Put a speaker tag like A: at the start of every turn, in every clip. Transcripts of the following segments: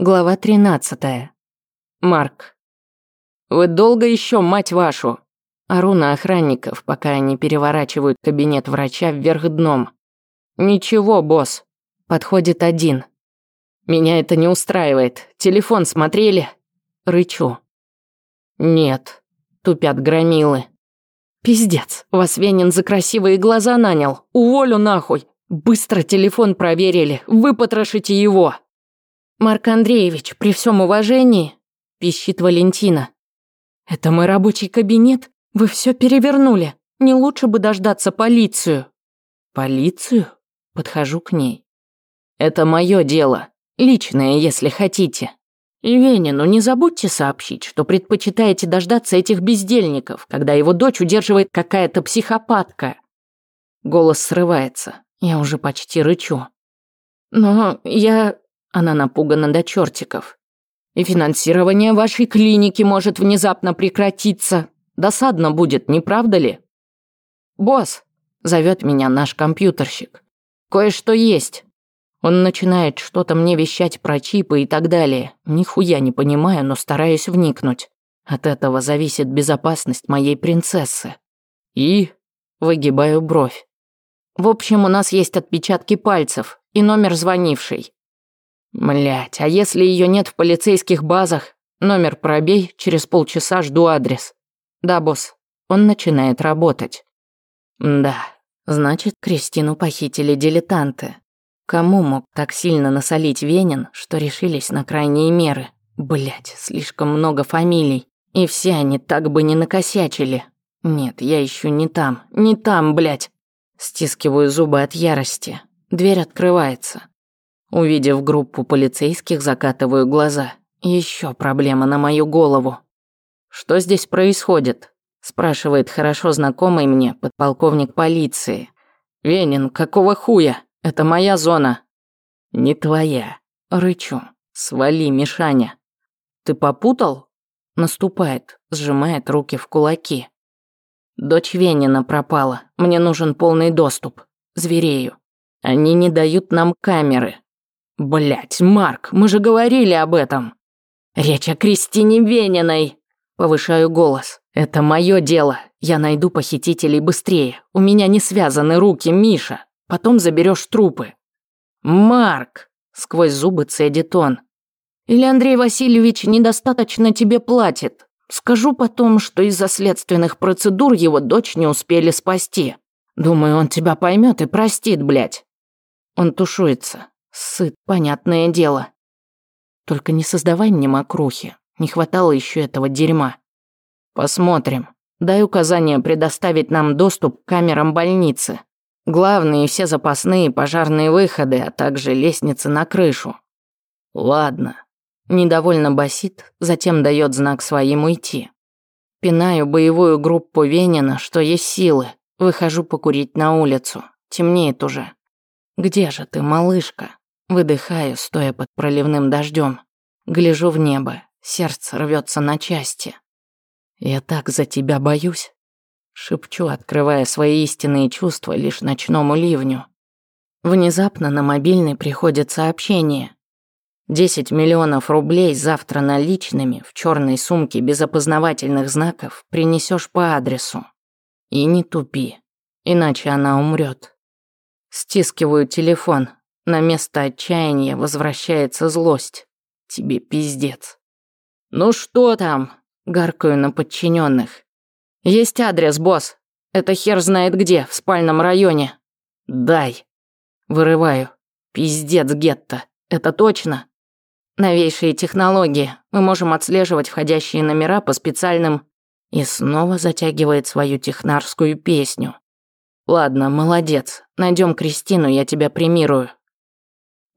A: Глава 13. Марк. «Вы долго еще, мать вашу?» Ору на охранников, пока они переворачивают кабинет врача вверх дном. «Ничего, босс». Подходит один. «Меня это не устраивает. Телефон смотрели?» Рычу. «Нет», — тупят громилы. «Пиздец, вас Венин за красивые глаза нанял. Уволю нахуй. Быстро телефон проверили. Выпотрошите его!» «Марк Андреевич, при всем уважении», – пищит Валентина. «Это мой рабочий кабинет? Вы все перевернули. Не лучше бы дождаться полицию». «Полицию?» – подхожу к ней. «Это мое дело. Личное, если хотите. И Венину не забудьте сообщить, что предпочитаете дождаться этих бездельников, когда его дочь удерживает какая-то психопатка». Голос срывается. Я уже почти рычу. «Но я...» Она напугана до чертиков. И финансирование вашей клиники может внезапно прекратиться. Досадно будет, не правда ли? Босс, зовет меня наш компьютерщик. Кое-что есть. Он начинает что-то мне вещать про чипы и так далее. Нихуя не понимаю, но стараюсь вникнуть. От этого зависит безопасность моей принцессы. И выгибаю бровь. В общем, у нас есть отпечатки пальцев и номер звонившей. Млять, а если ее нет в полицейских базах? Номер пробей, через полчаса жду адрес. Да, босс. Он начинает работать. Да, значит, Кристину похитили дилетанты. Кому мог так сильно насолить Венин, что решились на крайние меры? Блять, слишком много фамилий. И все они так бы не накосячили. Нет, я еще не там, не там, блять. Стискиваю зубы от ярости. Дверь открывается. Увидев группу полицейских, закатываю глаза. Еще проблема на мою голову. «Что здесь происходит?» спрашивает хорошо знакомый мне подполковник полиции. «Венин, какого хуя? Это моя зона». «Не твоя». Рычу. «Свали, Мишаня». «Ты попутал?» Наступает, сжимает руки в кулаки. «Дочь Венина пропала. Мне нужен полный доступ. Зверею. Они не дают нам камеры. Блять, Марк, мы же говорили об этом. Речь о Кристине Вениной. Повышаю голос. Это мое дело. Я найду похитителей быстрее. У меня не связаны руки, Миша. Потом заберешь трупы. Марк, сквозь зубы цедит он. Или Андрей Васильевич недостаточно тебе платит? Скажу потом, что из-за следственных процедур его дочь не успели спасти. Думаю, он тебя поймет и простит, блядь. Он тушуется. Сыт, понятное дело. Только не создавай мне мокрухи. Не хватало еще этого дерьма. Посмотрим. Дай указание предоставить нам доступ к камерам больницы. Главные все запасные пожарные выходы, а также лестницы на крышу. Ладно. Недовольно басит, затем дает знак своим уйти. Пинаю боевую группу Венина, что есть силы. Выхожу покурить на улицу. Темнеет уже. Где же ты, малышка? Выдыхаю, стоя под проливным дождем. Гляжу в небо, сердце рвется на части. «Я так за тебя боюсь», — шепчу, открывая свои истинные чувства лишь ночному ливню. Внезапно на мобильный приходит сообщение. Десять миллионов рублей завтра наличными в черной сумке без опознавательных знаков принесешь по адресу. И не тупи, иначе она умрет. Стискиваю телефон, на место отчаяния возвращается злость. Тебе пиздец. Ну что там? Гаркаю на подчиненных. Есть адрес, босс. Это хер знает где, в спальном районе. Дай. Вырываю. Пиздец, гетто. Это точно? Новейшие технологии. Мы можем отслеживать входящие номера по специальным... И снова затягивает свою технарскую песню. Ладно, молодец. Найдем Кристину, я тебя премирую.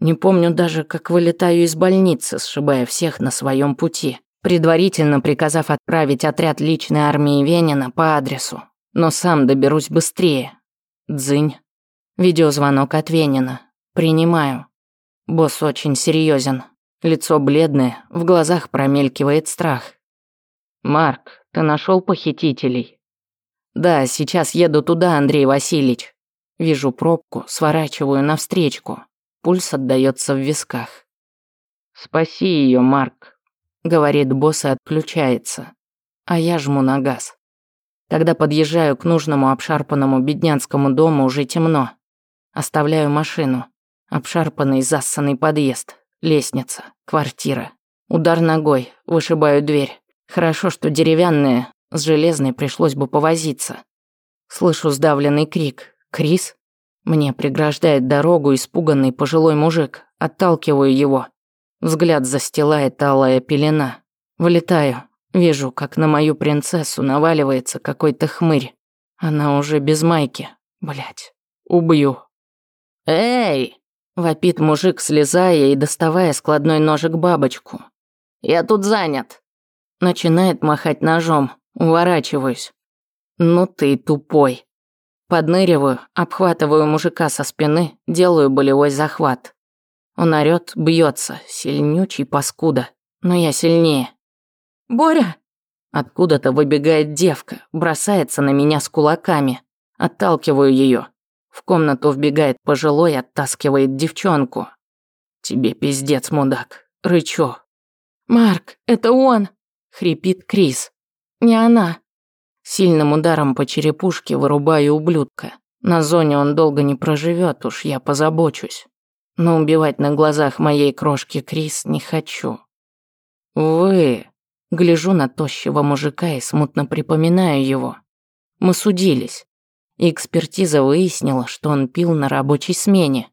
A: Не помню даже, как вылетаю из больницы, сшибая всех на своем пути, предварительно приказав отправить отряд личной армии Венина по адресу. Но сам доберусь быстрее. Дзынь. Видеозвонок от Венина. Принимаю. Босс очень серьезен. Лицо бледное, в глазах промелькивает страх. «Марк, ты нашел похитителей?» «Да, сейчас еду туда, Андрей Васильевич». Вижу пробку, сворачиваю навстречку. Пульс отдаётся в висках. Спаси ее, Марк, говорит босс и отключается. А я жму на газ. Когда подъезжаю к нужному обшарпанному беднянскому дому, уже темно. Оставляю машину. Обшарпанный, зассанный подъезд, лестница, квартира. Удар ногой, вышибаю дверь. Хорошо, что деревянная, с железной пришлось бы повозиться. Слышу сдавленный крик. «Крис?» Мне преграждает дорогу испуганный пожилой мужик. Отталкиваю его. Взгляд застилает алая пелена. Вылетаю. Вижу, как на мою принцессу наваливается какой-то хмырь. Она уже без майки. Блять, убью. «Эй!» – вопит мужик, слезая и доставая складной ножик бабочку. «Я тут занят!» Начинает махать ножом. Уворачиваюсь. «Ну ты тупой!» Подныриваю, обхватываю мужика со спины, делаю болевой захват. Он орёт, бьется, сильнючий паскуда, но я сильнее. «Боря!» Откуда-то выбегает девка, бросается на меня с кулаками. Отталкиваю ее. В комнату вбегает пожилой, оттаскивает девчонку. «Тебе пиздец, мудак!» Рычу. «Марк, это он!» Хрипит Крис. «Не она!» Сильным ударом по черепушке вырубаю ублюдка. На зоне он долго не проживет, уж я позабочусь. Но убивать на глазах моей крошки Крис не хочу. Вы Гляжу на тощего мужика и смутно припоминаю его. Мы судились. Экспертиза выяснила, что он пил на рабочей смене.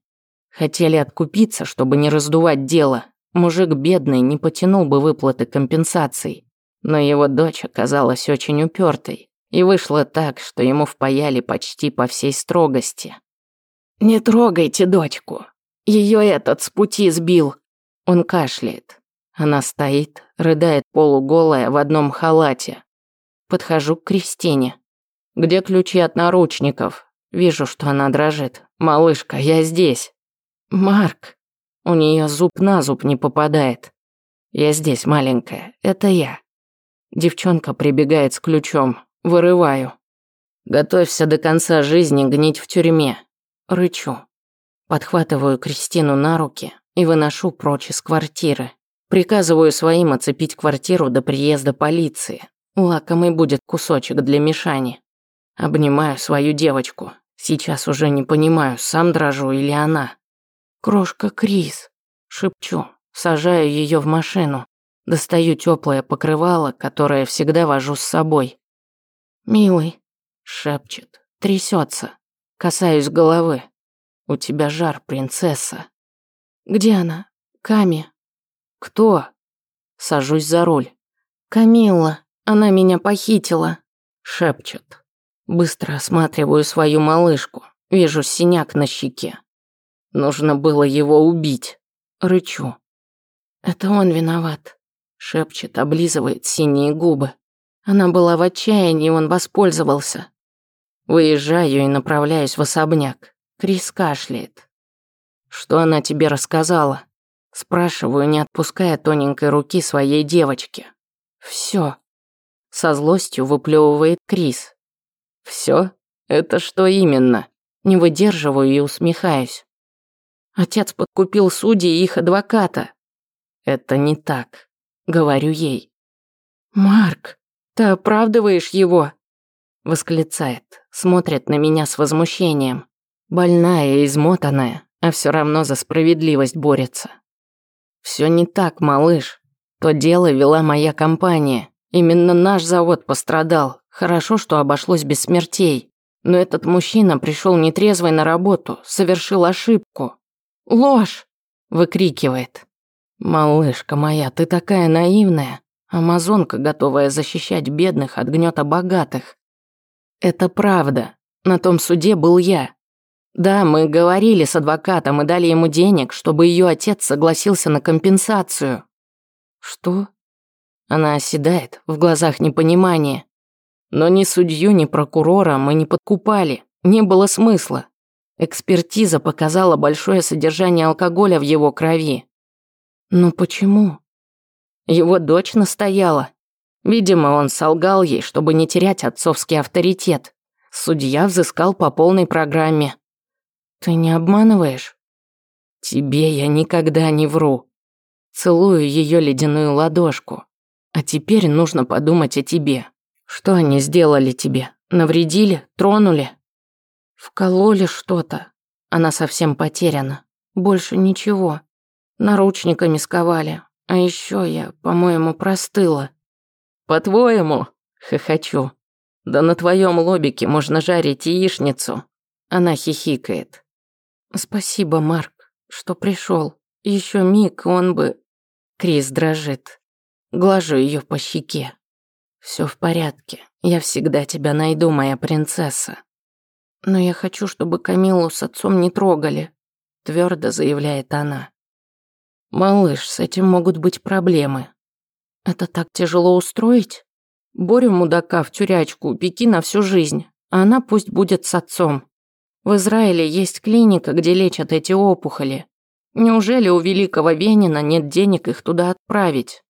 A: Хотели откупиться, чтобы не раздувать дело. Мужик бедный не потянул бы выплаты компенсаций. Но его дочь оказалась очень упертой. И вышло так, что ему впаяли почти по всей строгости. «Не трогайте дочку. Ее этот с пути сбил». Он кашляет. Она стоит, рыдает полуголая в одном халате. Подхожу к Кристине. «Где ключи от наручников?» Вижу, что она дрожит. «Малышка, я здесь». «Марк». У нее зуб на зуб не попадает. «Я здесь, маленькая. Это я». Девчонка прибегает с ключом. Вырываю. «Готовься до конца жизни гнить в тюрьме». Рычу. Подхватываю Кристину на руки и выношу прочь из квартиры. Приказываю своим оцепить квартиру до приезда полиции. Лакомый будет кусочек для Мишани. Обнимаю свою девочку. Сейчас уже не понимаю, сам дрожу или она. «Крошка Крис», — шепчу, сажаю ее в машину. Достаю теплое покрывало, которое всегда вожу с собой. «Милый», — шепчет, трясется. Касаюсь головы. «У тебя жар, принцесса». «Где она? Ками?» «Кто?» Сажусь за руль. «Камилла, она меня похитила», — шепчет. Быстро осматриваю свою малышку. Вижу синяк на щеке. Нужно было его убить. Рычу. «Это он виноват», — шепчет, облизывает синие губы. Она была в отчаянии, он воспользовался. Выезжаю и направляюсь в особняк. Крис кашляет. «Что она тебе рассказала?» Спрашиваю, не отпуская тоненькой руки своей девочки. Все. Со злостью выплевывает Крис. Все? Это что именно? Не выдерживаю и усмехаюсь. Отец подкупил судьи и их адвоката. Это не так, говорю ей. Марк, ты оправдываешь его? Восклицает, смотрит на меня с возмущением. Больная и измотанная, а все равно за справедливость борется. Все не так, малыш. То дело вела моя компания. Именно наш завод пострадал. Хорошо, что обошлось без смертей. Но этот мужчина пришел нетрезвый на работу, совершил ошибку. «Ложь!» – выкрикивает. «Малышка моя, ты такая наивная. Амазонка, готовая защищать бедных от гнета богатых. Это правда. На том суде был я. Да, мы говорили с адвокатом и дали ему денег, чтобы ее отец согласился на компенсацию. Что? Она оседает, в глазах непонимание. Но ни судью, ни прокурора мы не подкупали, не было смысла. Экспертиза показала большое содержание алкоголя в его крови. Но почему? Его дочь настояла. Видимо, он солгал ей, чтобы не терять отцовский авторитет. Судья взыскал по полной программе. Ты не обманываешь? Тебе я никогда не вру. Целую ее ледяную ладошку. А теперь нужно подумать о тебе. Что они сделали тебе? Навредили? Тронули? Вкололи что-то. Она совсем потеряна. Больше ничего. Наручниками сковали. А еще я, по-моему, простыла. По-твоему? Хохочу. Да на твоем лобике можно жарить яичницу. Она хихикает. Спасибо, Марк, что пришел. Еще миг, он бы... Крис дрожит. Глажу ее по щеке. Все в порядке. Я всегда тебя найду, моя принцесса. Но я хочу, чтобы Камилу с отцом не трогали, твердо заявляет она. Малыш, с этим могут быть проблемы. Это так тяжело устроить? Борю мудака в тюрячку, пеки на всю жизнь, а она пусть будет с отцом. В Израиле есть клиника, где лечат эти опухоли. Неужели у великого Венина нет денег их туда отправить?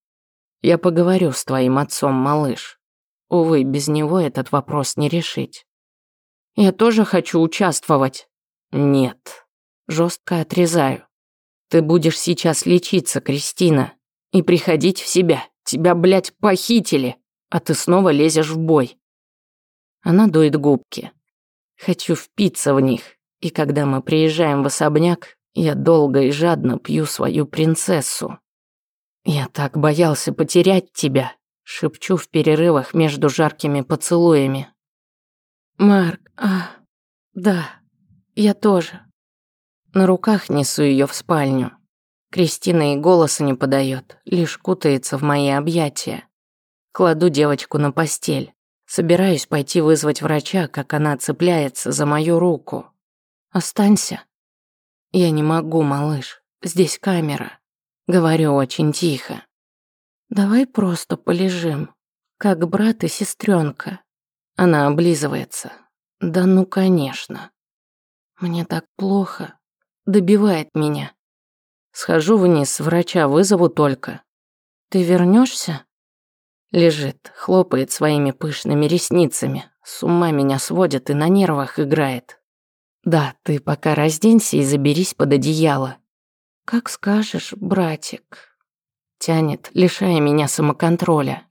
A: Я поговорю с твоим отцом, малыш. Увы, без него этот вопрос не решить. Я тоже хочу участвовать. Нет. Жестко отрезаю. Ты будешь сейчас лечиться, Кристина, и приходить в себя. Тебя, блядь, похитили, а ты снова лезешь в бой. Она дует губки. Хочу впиться в них, и когда мы приезжаем в особняк, я долго и жадно пью свою принцессу. «Я так боялся потерять тебя», — шепчу в перерывах между жаркими поцелуями. «Марк, а, да, я тоже». На руках несу ее в спальню. Кристина и голоса не подает, лишь кутается в мои объятия. Кладу девочку на постель. Собираюсь пойти вызвать врача, как она цепляется за мою руку. «Останься». «Я не могу, малыш. Здесь камера. Говорю очень тихо. Давай просто полежим, как брат и сестренка. Она облизывается. Да ну, конечно. Мне так плохо. Добивает меня. Схожу вниз, врача вызову только. Ты вернешься? Лежит, хлопает своими пышными ресницами. С ума меня сводит и на нервах играет. Да, ты пока разденься и заберись под одеяло. «Как скажешь, братик», — тянет, лишая меня самоконтроля.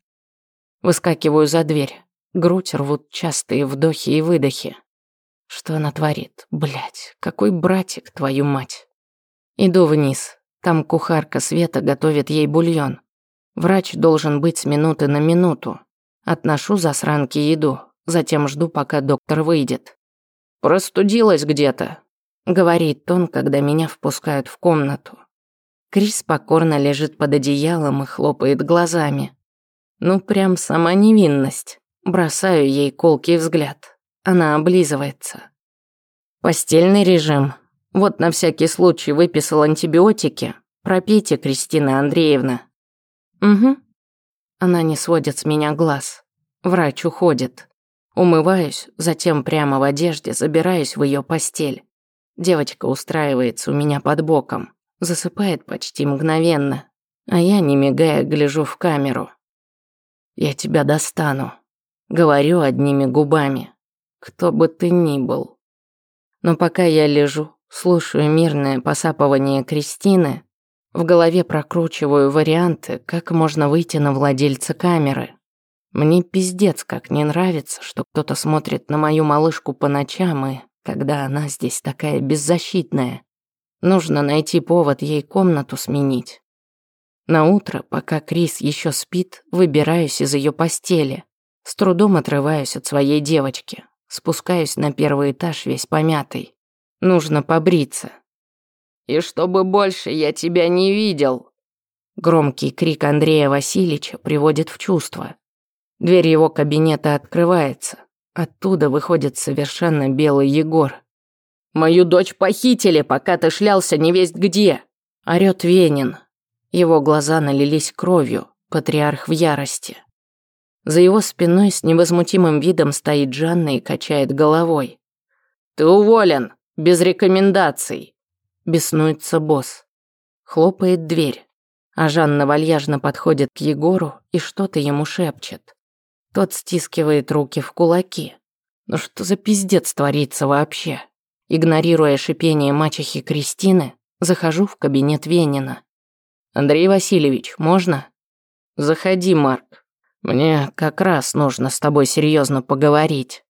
A: Выскакиваю за дверь. Грудь рвут частые вдохи и выдохи. Что она творит? Блять, какой братик, твою мать. Иду вниз. Там кухарка Света готовит ей бульон. Врач должен быть с минуты на минуту. Отношу засранки еду, затем жду, пока доктор выйдет. «Простудилась где-то», Говорит он, когда меня впускают в комнату. Крис покорно лежит под одеялом и хлопает глазами. Ну, прям сама невинность. Бросаю ей колкий взгляд. Она облизывается. Постельный режим. Вот на всякий случай выписал антибиотики. Пропейте, Кристина Андреевна. Угу. Она не сводит с меня глаз. Врач уходит. Умываюсь, затем прямо в одежде забираюсь в ее постель. Девочка устраивается у меня под боком, засыпает почти мгновенно, а я, не мигая, гляжу в камеру. «Я тебя достану», — говорю одними губами, кто бы ты ни был. Но пока я лежу, слушаю мирное посапывание Кристины, в голове прокручиваю варианты, как можно выйти на владельца камеры. Мне пиздец как не нравится, что кто-то смотрит на мою малышку по ночам и когда она здесь такая беззащитная. Нужно найти повод ей комнату сменить. На утро, пока Крис еще спит, выбираюсь из ее постели. С трудом отрываюсь от своей девочки. Спускаюсь на первый этаж весь помятый. Нужно побриться. «И чтобы больше я тебя не видел!» Громкий крик Андрея Васильевича приводит в чувство. Дверь его кабинета открывается. Оттуда выходит совершенно белый Егор. «Мою дочь похитили, пока ты шлялся невесть где!» Орёт Венин. Его глаза налились кровью, патриарх в ярости. За его спиной с невозмутимым видом стоит Жанна и качает головой. «Ты уволен! Без рекомендаций!» Беснуется босс. Хлопает дверь, а Жанна вальяжно подходит к Егору и что-то ему шепчет. Тот стискивает руки в кулаки. Ну что за пиздец творится вообще? Игнорируя шипение мачехи Кристины, захожу в кабинет Венина. Андрей Васильевич, можно? Заходи, Марк. Мне как раз нужно с тобой серьезно поговорить.